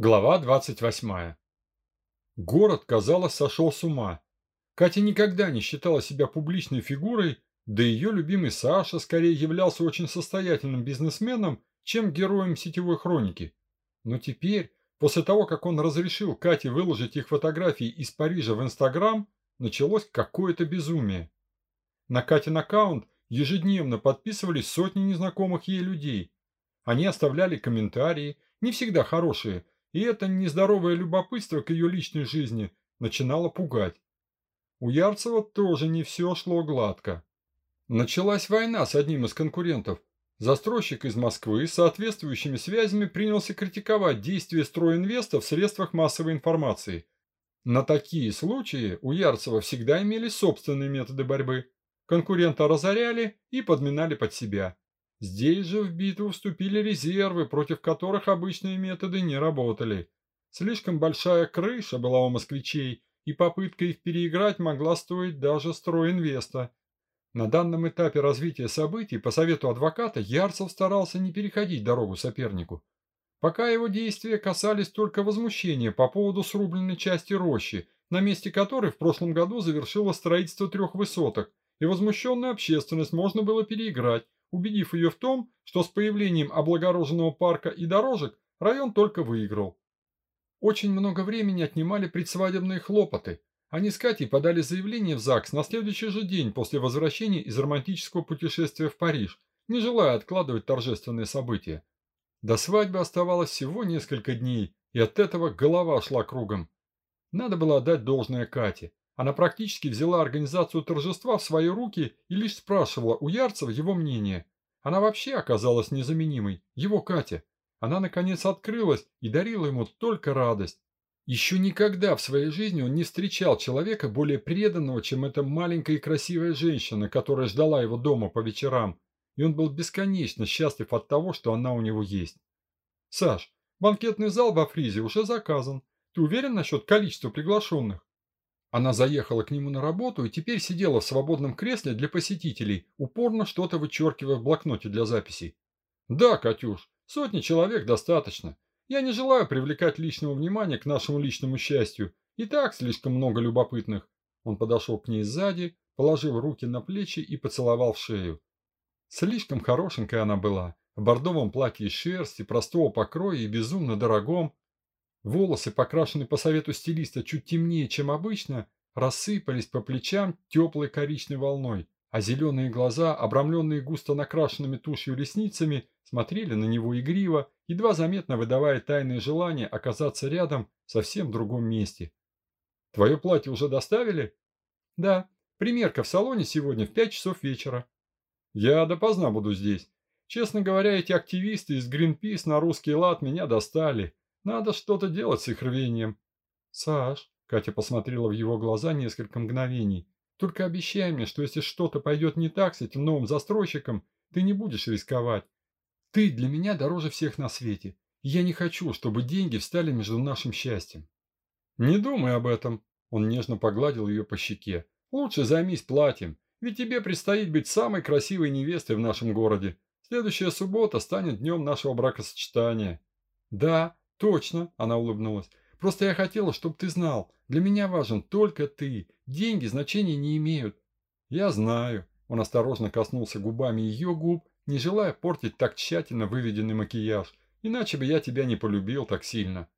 Глава 28. Город, казалось, сошел с ума. Катя никогда не считала себя публичной фигурой, да ее любимый Саша скорее являлся очень состоятельным бизнесменом, чем героем сетевой хроники. Но теперь, после того, как он разрешил Кате выложить их фотографии из Парижа в Инстаграм, началось какое-то безумие. На Катин аккаунт ежедневно подписывались сотни незнакомых ей людей. Они оставляли комментарии, не всегда хорошие, и это нездоровое любопытство к ее личной жизни начинало пугать. У Ярцева тоже не все шло гладко. Началась война с одним из конкурентов. Застройщик из Москвы с соответствующими связями принялся критиковать действия стройинвеста в средствах массовой информации. На такие случаи у Ярцева всегда имелись собственные методы борьбы. Конкурента разоряли и подминали под себя. Здесь же в битву вступили резервы, против которых обычные методы не работали. Слишком большая крыша была у москвичей, и попытка их переиграть могла стоить даже стройинвеста. На данном этапе развития событий по совету адвоката Ярцев старался не переходить дорогу сопернику. Пока его действия касались только возмущения по поводу срубленной части рощи, на месте которой в прошлом году завершило строительство трех высоток, и возмущенную общественность можно было переиграть, убедив ее в том, что с появлением облагороженного парка и дорожек район только выиграл. Очень много времени отнимали предсвадебные хлопоты. Они с Катей подали заявление в ЗАГС на следующий же день после возвращения из романтического путешествия в Париж, не желая откладывать торжественные события. До свадьбы оставалось всего несколько дней, и от этого голова шла кругом. Надо было отдать должное Кате. Она практически взяла организацию торжества в свои руки и лишь спрашивала у Ярцева его мнение. Она вообще оказалась незаменимой, его Катя. Она, наконец, открылась и дарила ему только радость. Еще никогда в своей жизни он не встречал человека более преданного, чем эта маленькая и красивая женщина, которая ждала его дома по вечерам, и он был бесконечно счастлив от того, что она у него есть. «Саш, банкетный зал во Фризе уже заказан. Ты уверен насчет количества приглашенных?» Она заехала к нему на работу и теперь сидела в свободном кресле для посетителей, упорно что-то вычеркивая в блокноте для записей. «Да, Катюш, сотни человек достаточно. Я не желаю привлекать лишнего внимания к нашему личному счастью. И так слишком много любопытных». Он подошел к ней сзади, положил руки на плечи и поцеловал в шею. Слишком хорошенькая она была, в бордовом платье из шерсти, простого покроя и безумно дорогом, Волосы, покрашенные по совету стилиста чуть темнее, чем обычно, рассыпались по плечам теплой коричневой волной, а зеленые глаза, обрамленные густо накрашенными тушью ресницами, смотрели на него игриво, едва заметно выдавая тайное желание оказаться рядом в совсем другом месте. «Твое платье уже доставили?» «Да. Примерка в салоне сегодня в пять часов вечера». «Я допоздна буду здесь. Честно говоря, эти активисты из Greenpeace на русский лад меня достали. Надо что-то делать с их рвением. Саш, Катя посмотрела в его глаза несколько мгновений. Только обещай мне, что если что-то пойдет не так с этим новым застройщиком, ты не будешь рисковать. Ты для меня дороже всех на свете. Я не хочу, чтобы деньги встали между нашим счастьем. Не думай об этом. Он нежно погладил ее по щеке. Лучше займись платьем, ведь тебе предстоит быть самой красивой невестой в нашем городе. Следующая суббота станет днем нашего бракосочетания. Да, «Точно», – она улыбнулась. «Просто я хотела, чтобы ты знал. Для меня важен только ты. Деньги значения не имеют». «Я знаю». Он осторожно коснулся губами ее губ, не желая портить так тщательно выведенный макияж. «Иначе бы я тебя не полюбил так сильно».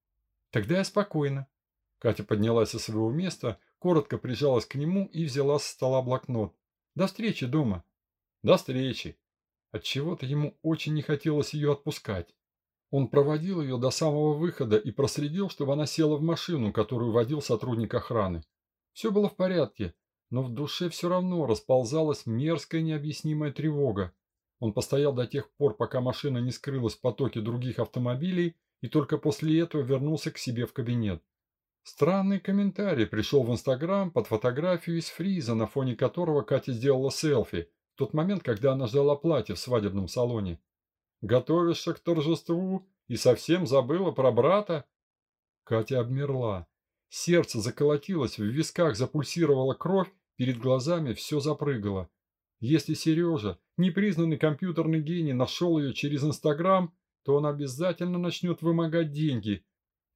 «Тогда я спокойна». Катя поднялась со своего места, коротко прижалась к нему и взяла со стола блокнот. «До встречи дома». «До встречи». Отчего-то ему очень не хотелось ее отпускать. Он проводил ее до самого выхода и проследил, чтобы она села в машину, которую водил сотрудник охраны. Все было в порядке, но в душе все равно расползалась мерзкая необъяснимая тревога. Он постоял до тех пор, пока машина не скрылась в потоке других автомобилей, и только после этого вернулся к себе в кабинет. Странный комментарий пришел в Инстаграм под фотографию из фриза, на фоне которого Катя сделала селфи, в тот момент, когда она ждала платье в свадебном салоне. Готовишься к торжеству и совсем забыла про брата?» Катя обмерла. Сердце заколотилось, в висках запульсировала кровь, перед глазами все запрыгало. Если Сережа, непризнанный компьютерный гений, нашел ее через Инстаграм, то он обязательно начнет вымогать деньги.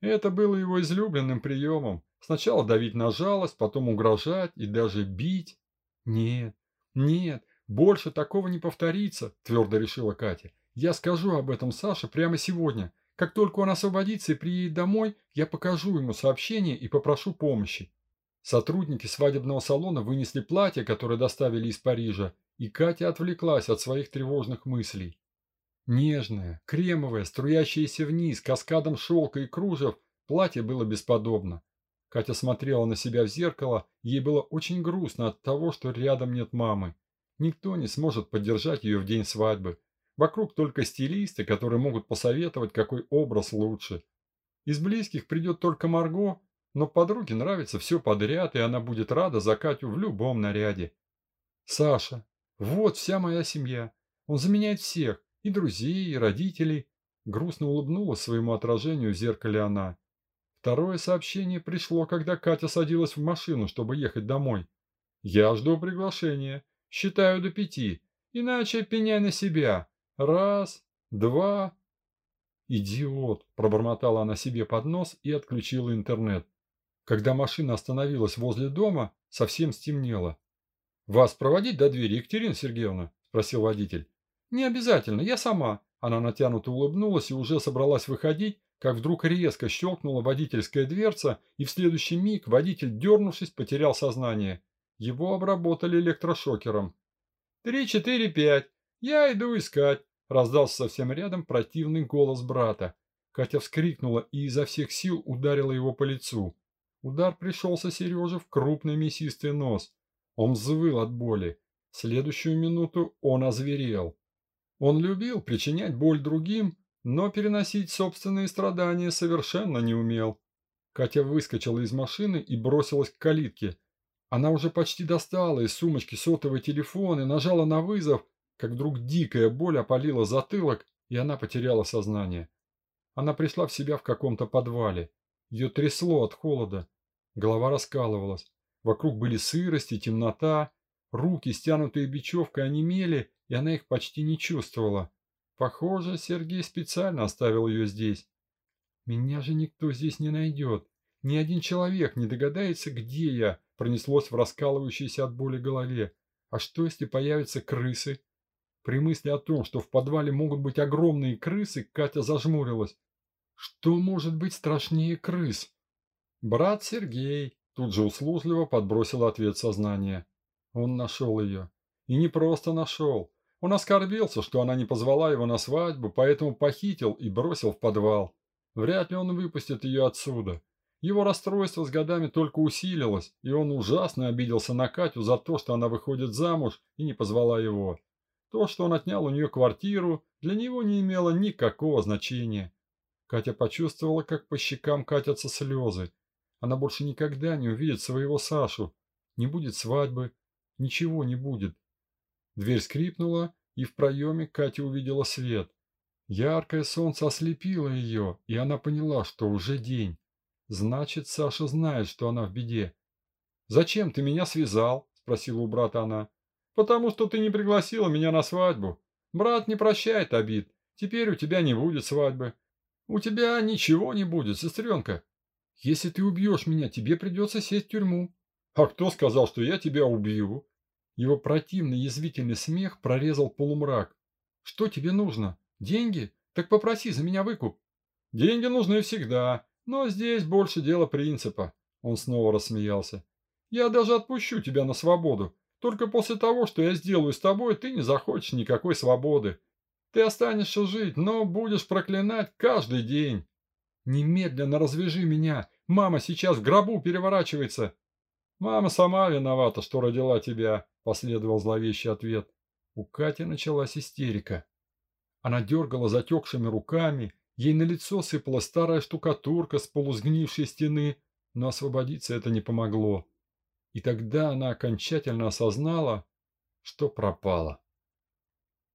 Это было его излюбленным приемом. Сначала давить на жалость, потом угрожать и даже бить. Нет, нет, больше такого не повторится, твердо решила Катя. Я скажу об этом Саше прямо сегодня. Как только он освободится и приедет домой, я покажу ему сообщение и попрошу помощи. Сотрудники свадебного салона вынесли платье, которое доставили из Парижа, и Катя отвлеклась от своих тревожных мыслей. Нежное, кремовое, струящееся вниз, каскадом шелка и кружев, платье было бесподобно. Катя смотрела на себя в зеркало, ей было очень грустно от того, что рядом нет мамы. Никто не сможет поддержать ее в день свадьбы. Вокруг только стилисты, которые могут посоветовать, какой образ лучше. Из близких придет только Марго, но подруге нравится все подряд, и она будет рада за Катю в любом наряде. Саша. Вот вся моя семья. Он заменяет всех, и друзей, и родителей. Грустно улыбнулась своему отражению в зеркале она. Второе сообщение пришло, когда Катя садилась в машину, чтобы ехать домой. «Я жду приглашения. Считаю до пяти. Иначе пеняй на себя. Раз, два...» «Идиот!» – пробормотала она себе под нос и отключила интернет. Когда машина остановилась возле дома, совсем стемнело. «Вас проводить до двери, Екатерина Сергеевна?» – спросил водитель. «Не обязательно, я сама». Она натянуто улыбнулась и уже собралась выходить, как вдруг резко щелкнула водительская дверца, и в следующий миг водитель, дернувшись, потерял сознание. Его обработали электрошокером. «Три, четыре, пять. Я иду искать», – раздался совсем рядом противный голос брата. Катя вскрикнула и изо всех сил ударила его по лицу. Удар пришелся Сереже в крупный мясистый нос. Он взвыл от боли. Следующую минуту он озверел. Он любил причинять боль другим, но переносить собственные страдания совершенно не умел. Катя выскочила из машины и бросилась к калитке. Она уже почти достала из сумочки сотовый телефон и нажала на вызов, как вдруг дикая боль опалила затылок, и она потеряла сознание. Она пришла в себя в каком-то подвале. Ее трясло от холода. Голова раскалывалась. Вокруг были сырость и темнота. Руки, стянутые бечевкой, онемели, и она их почти не чувствовала. Похоже, Сергей специально оставил ее здесь. «Меня же никто здесь не найдет. Ни один человек не догадается, где я», пронеслось в раскалывающейся от боли голове. «А что, если появятся крысы?» При мысли о том, что в подвале могут быть огромные крысы, Катя зажмурилась. «Что может быть страшнее крыс?» «Брат Сергей», – тут же услужливо подбросил ответ сознания. Он нашел ее. И не просто нашел. Он оскорбился, что она не позвала его на свадьбу, поэтому похитил и бросил в подвал. Вряд ли он выпустит ее отсюда. Его расстройство с годами только усилилось, и он ужасно обиделся на Катю за то, что она выходит замуж и не позвала его. То, что он отнял у нее квартиру, для него не имело никакого значения. Катя почувствовала, как по щекам катятся слезы. Она больше никогда не увидит своего Сашу. Не будет свадьбы. Ничего не будет. Дверь скрипнула, и в проеме Катя увидела свет. Яркое солнце ослепило ее, и она поняла, что уже день. Значит, Саша знает, что она в беде. «Зачем ты меня связал?» – спросила у брата она. «Потому что ты не пригласила меня на свадьбу. Брат не прощает обид. Теперь у тебя не будет свадьбы. У тебя ничего не будет, сестренка. Если ты убьешь меня, тебе придется сесть в тюрьму. А кто сказал, что я тебя убью? Его противный язвительный смех прорезал полумрак. Что тебе нужно? Деньги? Так попроси за меня выкуп. Деньги нужны всегда, но здесь больше дело принципа. Он снова рассмеялся. Я даже отпущу тебя на свободу. Только после того, что я сделаю с тобой, ты не захочешь никакой свободы. Ты останешься жить, но будешь проклинать каждый день. «Немедленно развяжи меня! Мама сейчас в гробу переворачивается!» «Мама сама виновата, что родила тебя», – последовал зловещий ответ. У Кати началась истерика. Она дергала затекшими руками, ей на лицо сыпала старая штукатурка с полусгнившей стены, но освободиться это не помогло. И тогда она окончательно осознала, что пропала.